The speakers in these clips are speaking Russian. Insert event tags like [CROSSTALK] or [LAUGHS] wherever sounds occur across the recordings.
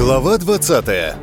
Глава 20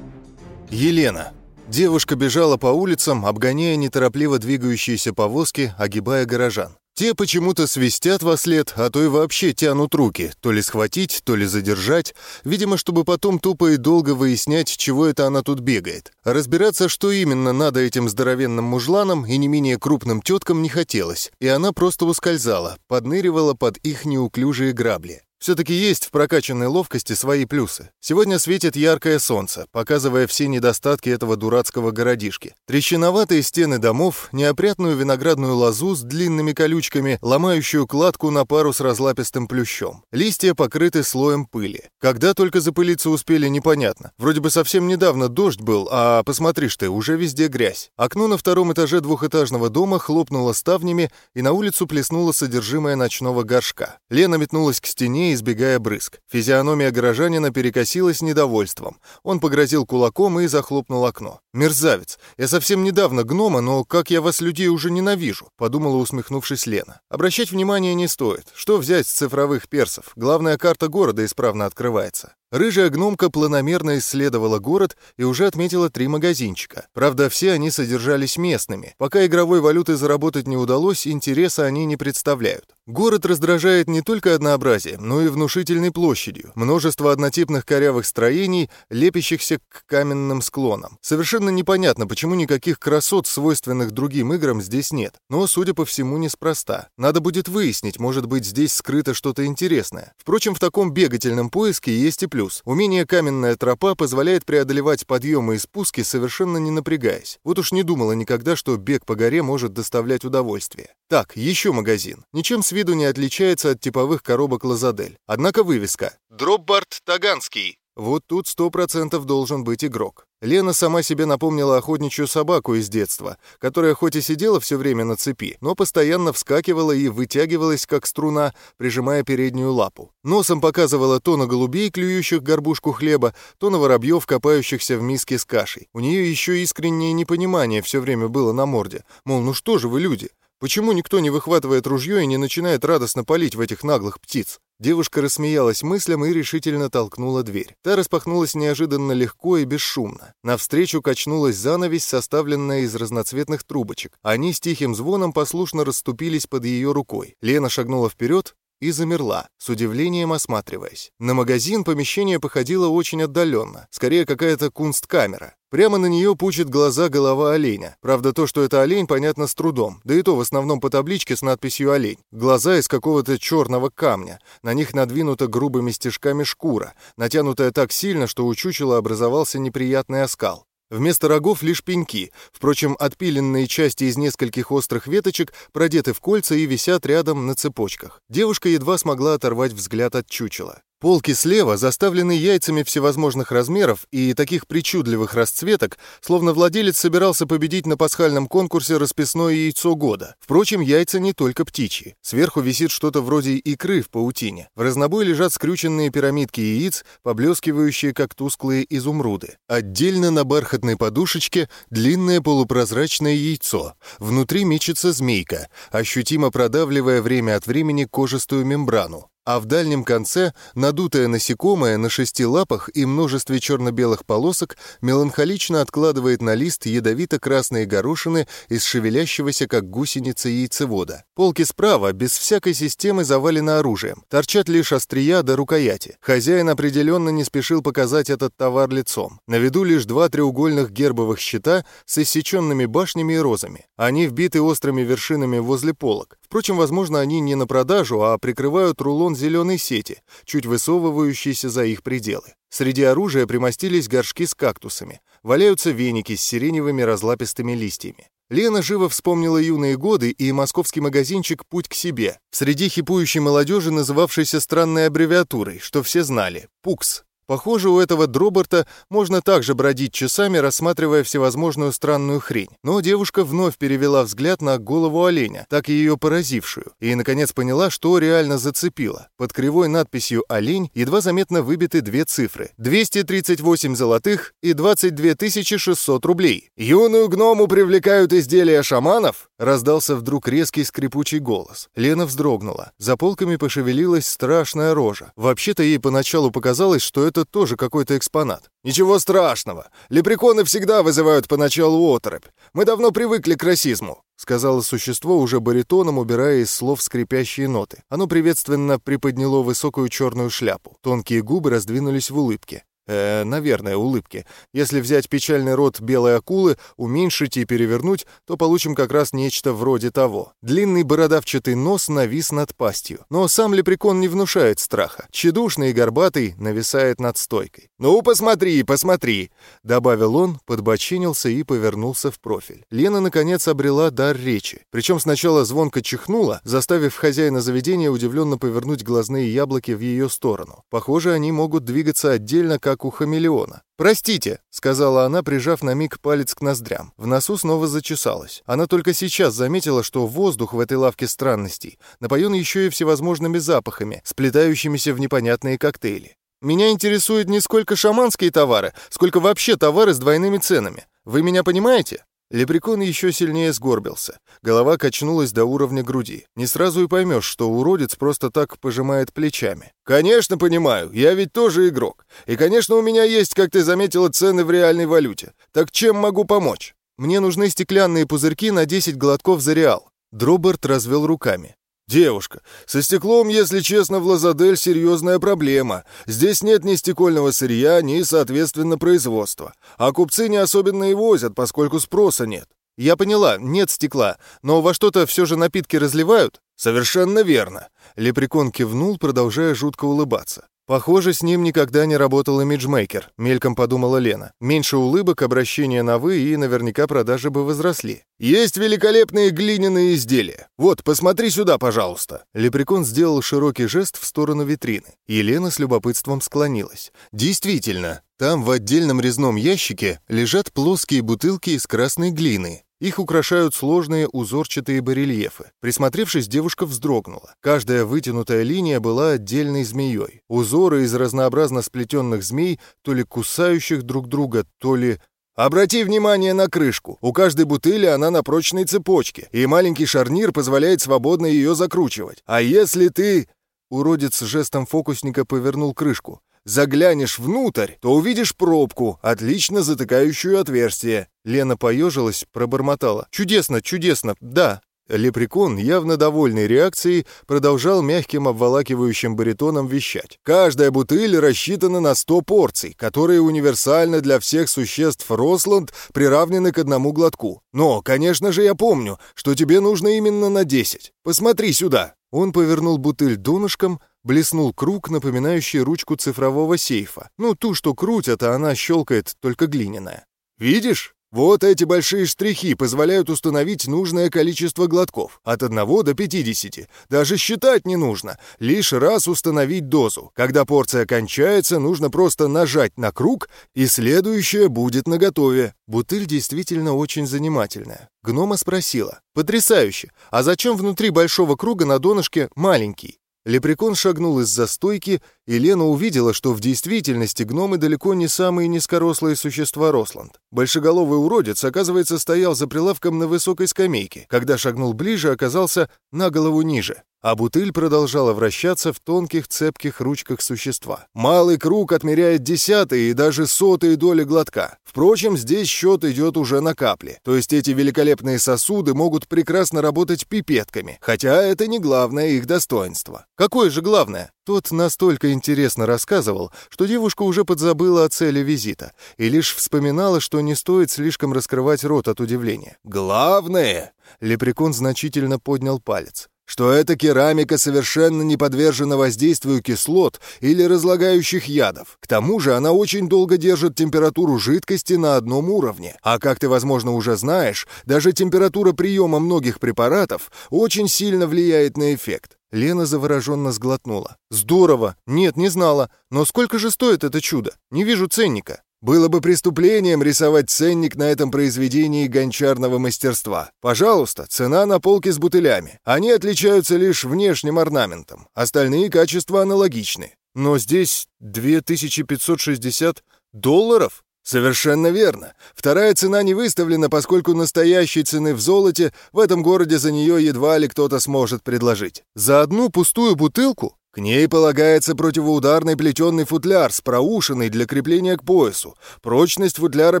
Елена. Девушка бежала по улицам, обгоняя неторопливо двигающиеся повозки, огибая горожан. Те почему-то свистят во след, а то и вообще тянут руки, то ли схватить, то ли задержать, видимо, чтобы потом тупо и долго выяснять, чего это она тут бегает. Разбираться, что именно надо этим здоровенным мужланам и не менее крупным теткам не хотелось, и она просто ускользала, подныривала под их неуклюжие грабли. Все-таки есть в прокачанной ловкости свои плюсы. Сегодня светит яркое солнце, показывая все недостатки этого дурацкого городишки. Трещиноватые стены домов, неопрятную виноградную лозу с длинными колючками, ломающую кладку на пару с разлапистым плющом. Листья покрыты слоем пыли. Когда только запылиться успели, непонятно. Вроде бы совсем недавно дождь был, а посмотришь ты, уже везде грязь. Окно на втором этаже двухэтажного дома хлопнуло ставнями, и на улицу плеснуло содержимое ночного горшка. Лена метнулась к стене избегая брызг. Физиономия горожанина перекосилась недовольством. Он погрозил кулаком и захлопнул окно. «Мерзавец! Я совсем недавно гнома, но как я вас, людей, уже ненавижу!» — подумала, усмехнувшись Лена. Обращать внимание не стоит. Что взять с цифровых персов? Главная карта города исправно открывается. Рыжая гномка планомерно исследовала город и уже отметила три магазинчика. Правда, все они содержались местными. Пока игровой валюты заработать не удалось, интереса они не представляют. Город раздражает не только однообразием, но и внушительной площадью. Множество однотипных корявых строений, лепящихся к каменным склонам. Совершенно непонятно, почему никаких красот, свойственных другим играм, здесь нет. Но, судя по всему, неспроста. Надо будет выяснить, может быть, здесь скрыто что-то интересное. Впрочем, в таком бегательном поиске есть и плюс плюс. Умение каменная тропа позволяет преодолевать подъемы и спуски, совершенно не напрягаясь. Вот уж не думала никогда, что бег по горе может доставлять удовольствие. Так, еще магазин. Ничем с виду не отличается от типовых коробок Лазадель. Однако вывеска. Дропбард Таганский. Вот тут сто процентов должен быть игрок. Лена сама себе напомнила охотничью собаку из детства, которая хоть и сидела все время на цепи, но постоянно вскакивала и вытягивалась, как струна, прижимая переднюю лапу. Носом показывала то на голубей, клюющих горбушку хлеба, то на воробьев, копающихся в миске с кашей. У нее еще искреннее непонимание все время было на морде. Мол, ну что же вы, люди, Почему никто не выхватывает ружье и не начинает радостно палить в этих наглых птиц? Девушка рассмеялась мыслям и решительно толкнула дверь. Та распахнулась неожиданно легко и бесшумно. Навстречу качнулась занавесь, составленная из разноцветных трубочек. Они с тихим звоном послушно расступились под ее рукой. Лена шагнула вперед, и замерла, с удивлением осматриваясь. На магазин помещение походило очень отдаленно, скорее какая-то кунсткамера. Прямо на нее пучит глаза голова оленя. Правда, то, что это олень, понятно с трудом, да и то в основном по табличке с надписью «олень». Глаза из какого-то черного камня, на них надвинута грубыми стежками шкура, натянутая так сильно, что у чучела образовался неприятный оскал. Вместо рогов лишь пеньки, впрочем, отпиленные части из нескольких острых веточек продеты в кольца и висят рядом на цепочках. Девушка едва смогла оторвать взгляд от чучела. Полки слева заставлены яйцами всевозможных размеров и таких причудливых расцветок, словно владелец собирался победить на пасхальном конкурсе расписное яйцо года. Впрочем, яйца не только птичьи. Сверху висит что-то вроде икры в паутине. В разнобой лежат скрюченные пирамидки яиц, поблескивающие как тусклые изумруды. Отдельно на бархатной подушечке длинное полупрозрачное яйцо. Внутри мечется змейка, ощутимо продавливая время от времени кожистую мембрану а в дальнем конце надутое насекомое на шести лапах и множестве черно-белых полосок меланхолично откладывает на лист ядовито-красные горошины из шевелящегося, как гусеница яйцевода. Полки справа без всякой системы завалены оружием. Торчат лишь острия до рукояти. Хозяин определенно не спешил показать этот товар лицом. На виду лишь два треугольных гербовых щита с иссеченными башнями и розами. Они вбиты острыми вершинами возле полок. Впрочем, возможно, они не на продажу, а прикрывают рулон зеленой сети, чуть высовывающейся за их пределы. Среди оружия примостились горшки с кактусами. Валяются веники с сиреневыми разлапистыми листьями. Лена живо вспомнила юные годы и московский магазинчик «Путь к себе», среди хипующей молодежи, называвшейся странной аббревиатурой, что все знали — «ПУКС». Похоже, у этого Дроберта можно также бродить часами, рассматривая всевозможную странную хрень. Но девушка вновь перевела взгляд на голову оленя, так ее поразившую, и, наконец, поняла, что реально зацепило. Под кривой надписью «Олень» едва заметно выбиты две цифры — 238 золотых и 22 600 рублей. «Юную гному привлекают изделия шаманов?» — раздался вдруг резкий скрипучий голос. Лена вздрогнула. За полками пошевелилась страшная рожа. Вообще-то ей поначалу показалось, что это это тоже какой-то экспонат. Ничего страшного. Лепреконы всегда вызывают поначалу оторопь. Мы давно привыкли к расизму. — сказала существо уже баритоном, убирая из слов скрипящие ноты. Оно приветственно приподняло высокую черную шляпу. Тонкие губы раздвинулись в улыбке. Э, наверное, улыбки. Если взять печальный рот белой акулы, уменьшить и перевернуть, то получим как раз нечто вроде того. Длинный бородавчатый нос навис над пастью. Но сам лепрекон не внушает страха. Чедушный и горбатый нависает над стойкой. «Ну, посмотри, посмотри!» — добавил он, подбочинился и повернулся в профиль. Лена, наконец, обрела дар речи. Причем сначала звонко чихнула, заставив хозяина заведения удивленно повернуть глазные яблоки в ее сторону. Похоже, они могут двигаться отдельно, как как у хамелеона. «Простите», — сказала она, прижав на миг палец к ноздрям. В носу снова зачесалась. Она только сейчас заметила, что воздух в этой лавке странностей напоен еще и всевозможными запахами, сплетающимися в непонятные коктейли. «Меня интересуют не сколько шаманские товары, сколько вообще товары с двойными ценами. Вы меня понимаете?» Лепрекон еще сильнее сгорбился. Голова качнулась до уровня груди. Не сразу и поймешь, что уродец просто так пожимает плечами. «Конечно понимаю, я ведь тоже игрок. И, конечно, у меня есть, как ты заметила, цены в реальной валюте. Так чем могу помочь? Мне нужны стеклянные пузырьки на 10 глотков за реал». Дроберт развел руками. «Девушка, со стеклом, если честно, в Лазадель серьезная проблема. Здесь нет ни стекольного сырья, ни, соответственно, производства. А купцы не особенно и возят, поскольку спроса нет». «Я поняла, нет стекла, но во что-то все же напитки разливают?» «Совершенно верно». Лепрекон кивнул, продолжая жутко улыбаться. Похоже, с ним никогда не работал имиджмейкер, мельком подумала Лена. Меньше улыбок, обращения на «вы» и наверняка продажи бы возросли. «Есть великолепные глиняные изделия. Вот, посмотри сюда, пожалуйста». Лепрекон сделал широкий жест в сторону витрины. Елена с любопытством склонилась. «Действительно, там в отдельном резном ящике лежат плоские бутылки из красной глины. Их украшают сложные узорчатые барельефы. Присмотревшись, девушка вздрогнула. Каждая вытянутая линия была отдельной змеей. Узоры из разнообразно сплетенных змей, то ли кусающих друг друга, то ли... Обрати внимание на крышку. У каждой бутыли она на прочной цепочке, и маленький шарнир позволяет свободно ее закручивать. А если ты... Уродец жестом фокусника повернул крышку. Заглянешь внутрь, то увидишь пробку, отлично затыкающую отверстие. Лена поежилась, пробормотала. «Чудесно, чудесно, да». Лепрекон, явно довольный реакцией, продолжал мягким обволакивающим баритоном вещать. «Каждая бутыль рассчитана на 100 порций, которые универсально для всех существ Росланд приравнены к одному глотку. Но, конечно же, я помню, что тебе нужно именно на 10. Посмотри сюда!» Он повернул бутыль донышком, блеснул круг, напоминающий ручку цифрового сейфа. Ну, ту, что крутят, а она щелкает, только глиняная. «Видишь? Вот эти большие штрихи позволяют установить нужное количество глотков. От 1 до 50. Даже считать не нужно. Лишь раз установить дозу. Когда порция кончается, нужно просто нажать на круг, и следующая будет наготове. Бутыль действительно очень занимательная. Гнома спросила. «Потрясающе! А зачем внутри большого круга на донышке маленький?» Лепрекон шагнул из-за стойки, и Лена увидела, что в действительности гномы далеко не самые низкорослые существа Росланд. Большеголовый уродец, оказывается, стоял за прилавком на высокой скамейке. Когда шагнул ближе, оказался на голову ниже а бутыль продолжала вращаться в тонких цепких ручках существа. Малый круг отмеряет десятые и даже сотые доли глотка. Впрочем, здесь счет идет уже на капли. То есть эти великолепные сосуды могут прекрасно работать пипетками, хотя это не главное их достоинство. Какое же главное? Тот настолько интересно рассказывал, что девушка уже подзабыла о цели визита и лишь вспоминала, что не стоит слишком раскрывать рот от удивления. «Главное!» — Лепрекон значительно поднял палец что эта керамика совершенно не подвержена воздействию кислот или разлагающих ядов. К тому же она очень долго держит температуру жидкости на одном уровне. А как ты, возможно, уже знаешь, даже температура приема многих препаратов очень сильно влияет на эффект. Лена завороженно сглотнула. «Здорово! Нет, не знала. Но сколько же стоит это чудо? Не вижу ценника». Было бы преступлением рисовать ценник на этом произведении гончарного мастерства. Пожалуйста, цена на полке с бутылями. Они отличаются лишь внешним орнаментом. Остальные качества аналогичны. Но здесь 2560 долларов? Совершенно верно. Вторая цена не выставлена, поскольку настоящей цены в золоте в этом городе за нее едва ли кто-то сможет предложить. За одну пустую бутылку ней полагается противоударный плетеный футляр с проушиной для крепления к поясу. Прочность футляра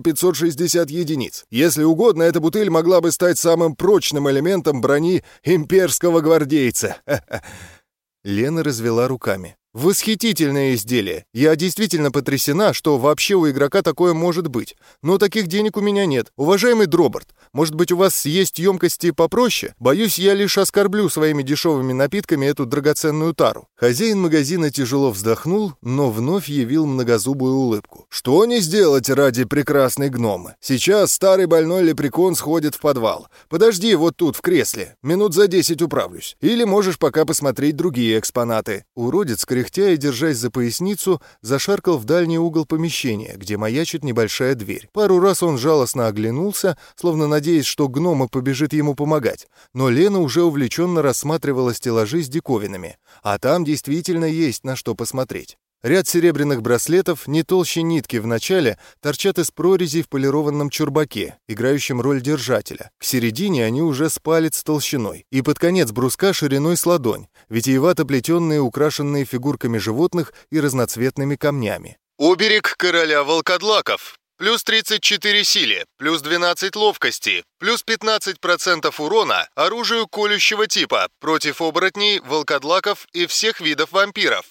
560 единиц. Если угодно, эта бутыль могла бы стать самым прочным элементом брони имперского гвардейца. [LAUGHS] Лена развела руками. Восхитительное изделие. Я действительно потрясена, что вообще у игрока такое может быть. Но таких денег у меня нет. Уважаемый Дроберт, может быть, у вас есть емкости попроще? Боюсь, я лишь оскорблю своими дешевыми напитками эту драгоценную тару». Хозяин магазина тяжело вздохнул, но вновь явил многозубую улыбку. «Что не сделать ради прекрасной гномы? Сейчас старый больной лепрекон сходит в подвал. Подожди вот тут, в кресле. Минут за десять управлюсь. Или можешь пока посмотреть другие экспонаты». Уродец, кряхтя и держась за поясницу, зашаркал в дальний угол помещения, где маячит небольшая дверь. Пару раз он жалостно оглянулся, словно на надеясь, что гнома побежит ему помогать, но Лена уже увлеченно рассматривала стеллажи с диковинами, а там действительно есть на что посмотреть. Ряд серебряных браслетов, не толще нитки в начале, торчат из прорезей в полированном чурбаке, играющем роль держателя. К середине они уже с палец толщиной, и под конец бруска шириной с ладонь, витиевато плетенные, украшенные фигурками животных и разноцветными камнями. «Оберег короля волкодлаков», плюс 34 силе, плюс 12 ловкости, плюс 15% урона оружию колющего типа против оборотней, волкодлаков и всех видов вампиров.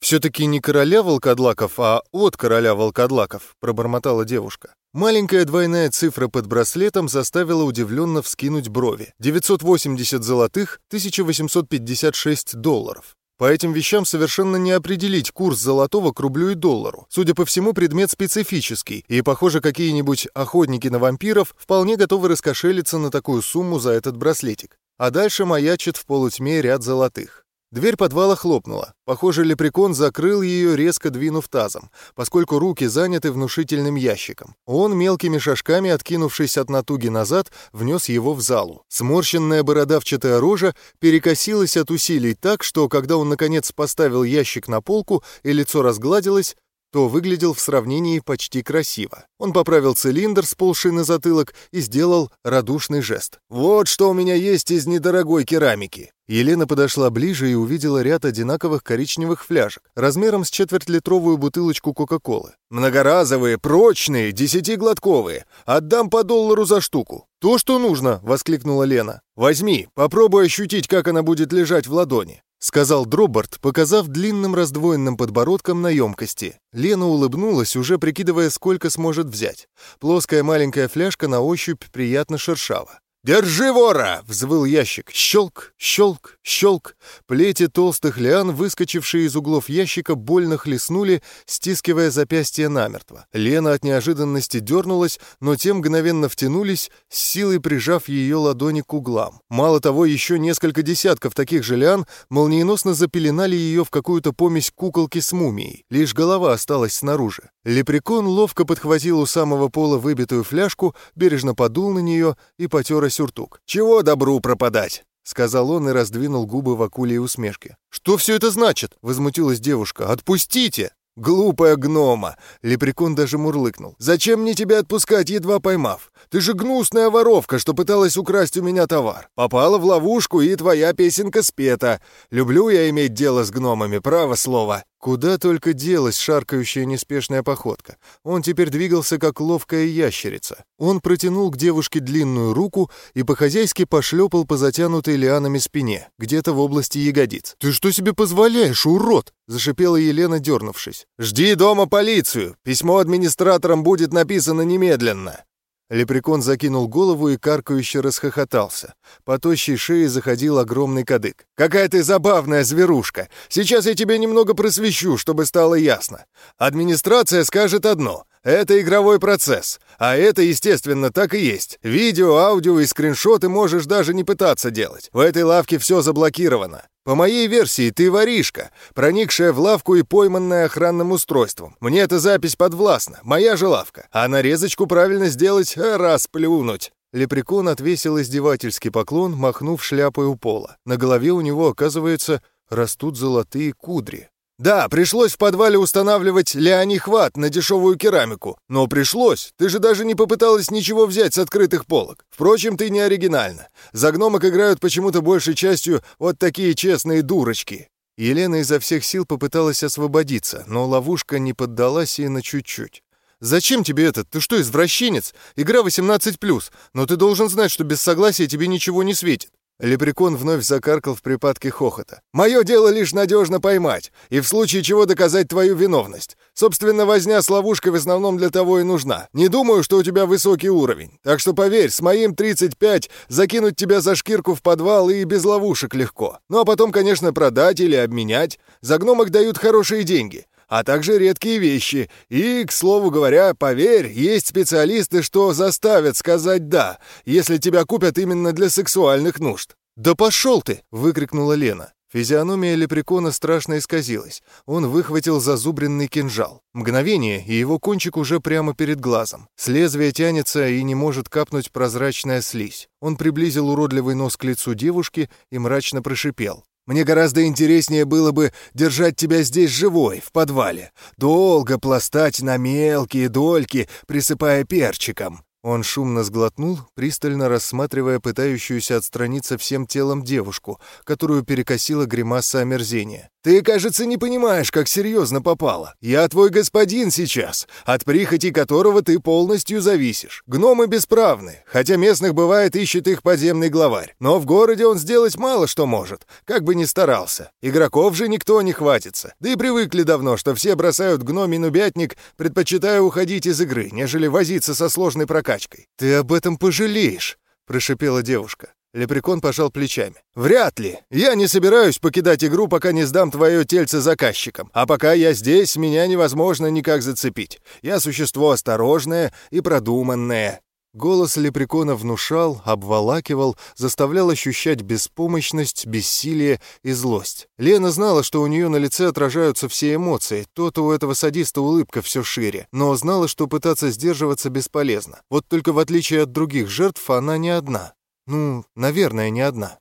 «Все-таки не короля волкодлаков, а от короля волкодлаков», — пробормотала девушка. Маленькая двойная цифра под браслетом заставила удивленно вскинуть брови. 980 золотых, 1856 долларов. По этим вещам совершенно не определить курс золотого к рублю и доллару. Судя по всему, предмет специфический, и, похоже, какие-нибудь охотники на вампиров вполне готовы раскошелиться на такую сумму за этот браслетик. А дальше маячит в полутьме ряд золотых. Дверь подвала хлопнула. Похоже, лепрекон закрыл ее, резко двинув тазом, поскольку руки заняты внушительным ящиком. Он, мелкими шажками, откинувшись от натуги назад, внес его в залу. Сморщенная бородавчатая рожа перекосилась от усилий так, что, когда он, наконец, поставил ящик на полку и лицо разгладилось, то выглядел в сравнении почти красиво. Он поправил цилиндр, сползший на затылок, и сделал радушный жест. «Вот что у меня есть из недорогой керамики!» Елена подошла ближе и увидела ряд одинаковых коричневых фляжек, размером с четвертьлитровую бутылочку Кока-Колы. «Многоразовые, прочные, десятиглотковые. Отдам по доллару за штуку». «То, что нужно!» — воскликнула Лена. «Возьми, попробуй ощутить, как она будет лежать в ладони». — сказал Дробарт, показав длинным раздвоенным подбородком на емкости. Лена улыбнулась, уже прикидывая, сколько сможет взять. Плоская маленькая фляжка на ощупь приятно шершава. «Держи вора!» — взвыл ящик. Щелк, щелк, щелк. Плети толстых лиан, выскочившие из углов ящика, больно хлестнули, стискивая запястье намертво. Лена от неожиданности дернулась, но те мгновенно втянулись, с силой прижав ее ладони к углам. Мало того, еще несколько десятков таких же лиан молниеносно запеленали ее в какую-то помесь куколки с мумией. Лишь голова осталась снаружи. Лепрекон ловко подхватил у самого пола выбитую фляжку, бережно подул на нее и потер сюртук. «Чего добру пропадать?» — сказал он и раздвинул губы в акуле усмешке. «Что все это значит?» — возмутилась девушка. «Отпустите!» «Глупая гнома!» — лепрекон даже мурлыкнул. «Зачем мне тебя отпускать, едва поймав? Ты же гнусная воровка, что пыталась украсть у меня товар. Попала в ловушку, и твоя песенка спета. Люблю я иметь дело с гномами, право слово». Куда только делась шаркающая неспешная походка. Он теперь двигался, как ловкая ящерица. Он протянул к девушке длинную руку и по-хозяйски пошлепал по затянутой лианами спине, где-то в области ягодиц. «Ты что себе позволяешь, урод?» — зашипела Елена, дернувшись. «Жди дома полицию! Письмо администраторам будет написано немедленно!» Лепрекон закинул голову и каркающе расхохотался. По тощей шее заходил огромный кадык. «Какая ты забавная зверушка! Сейчас я тебе немного просвещу, чтобы стало ясно. Администрация скажет одно — это игровой процесс. А это, естественно, так и есть. Видео, аудио и скриншоты можешь даже не пытаться делать. В этой лавке все заблокировано. По моей версии, ты воришка, проникшая в лавку и пойманная охранным устройством. Мне эта запись подвластна, моя же лавка. А нарезочку правильно сделать, а раз плюнуть». Лепрекон отвесил издевательский поклон, махнув шляпой у пола. На голове у него, оказывается, растут золотые кудри. «Да, пришлось в подвале устанавливать леонихват на дешевую керамику. Но пришлось. Ты же даже не попыталась ничего взять с открытых полок. Впрочем, ты не оригинальна. За гномок играют почему-то большей частью вот такие честные дурочки». Елена изо всех сил попыталась освободиться, но ловушка не поддалась и на чуть-чуть. «Зачем тебе это? Ты что, извращенец? Игра 18+, но ты должен знать, что без согласия тебе ничего не светит. Лепрекон вновь закаркал в припадке хохота. «Мое дело лишь надежно поймать, и в случае чего доказать твою виновность. Собственно, возня с ловушкой в основном для того и нужна. Не думаю, что у тебя высокий уровень. Так что поверь, с моим 35 закинуть тебя за шкирку в подвал и без ловушек легко. Ну а потом, конечно, продать или обменять. За гномок дают хорошие деньги а также редкие вещи. И, к слову говоря, поверь, есть специалисты, что заставят сказать «да», если тебя купят именно для сексуальных нужд». «Да пошел ты!» — выкрикнула Лена. Физиономия лепрекона страшно исказилась. Он выхватил зазубренный кинжал. Мгновение, и его кончик уже прямо перед глазом. С лезвия тянется и не может капнуть прозрачная слизь. Он приблизил уродливый нос к лицу девушки и мрачно прошипел. Мне гораздо интереснее было бы держать тебя здесь живой, в подвале, долго пластать на мелкие дольки, присыпая перчиком. Он шумно сглотнул, пристально рассматривая пытающуюся отстраниться всем телом девушку, которую перекосила гримаса омерзения. «Ты, кажется, не понимаешь, как серьезно попало. Я твой господин сейчас, от прихоти которого ты полностью зависишь. Гномы бесправны, хотя местных бывает ищет их подземный главарь. Но в городе он сделать мало что может, как бы ни старался. Игроков же никто не хватится. Да и привыкли давно, что все бросают гномий нубятник, предпочитая уходить из игры, нежели возиться со сложной прокачкой прокачкой. Ты об этом пожалеешь», — прошипела девушка. Лепрекон пожал плечами. «Вряд ли. Я не собираюсь покидать игру, пока не сдам твое тельце заказчикам. А пока я здесь, меня невозможно никак зацепить. Я существо осторожное и продуманное. Голос лепрекона внушал, обволакивал, заставлял ощущать беспомощность, бессилие и злость. Лена знала, что у нее на лице отражаются все эмоции, то-то у этого садиста улыбка все шире, но знала, что пытаться сдерживаться бесполезно. Вот только в отличие от других жертв, она не одна. Ну, наверное, не одна.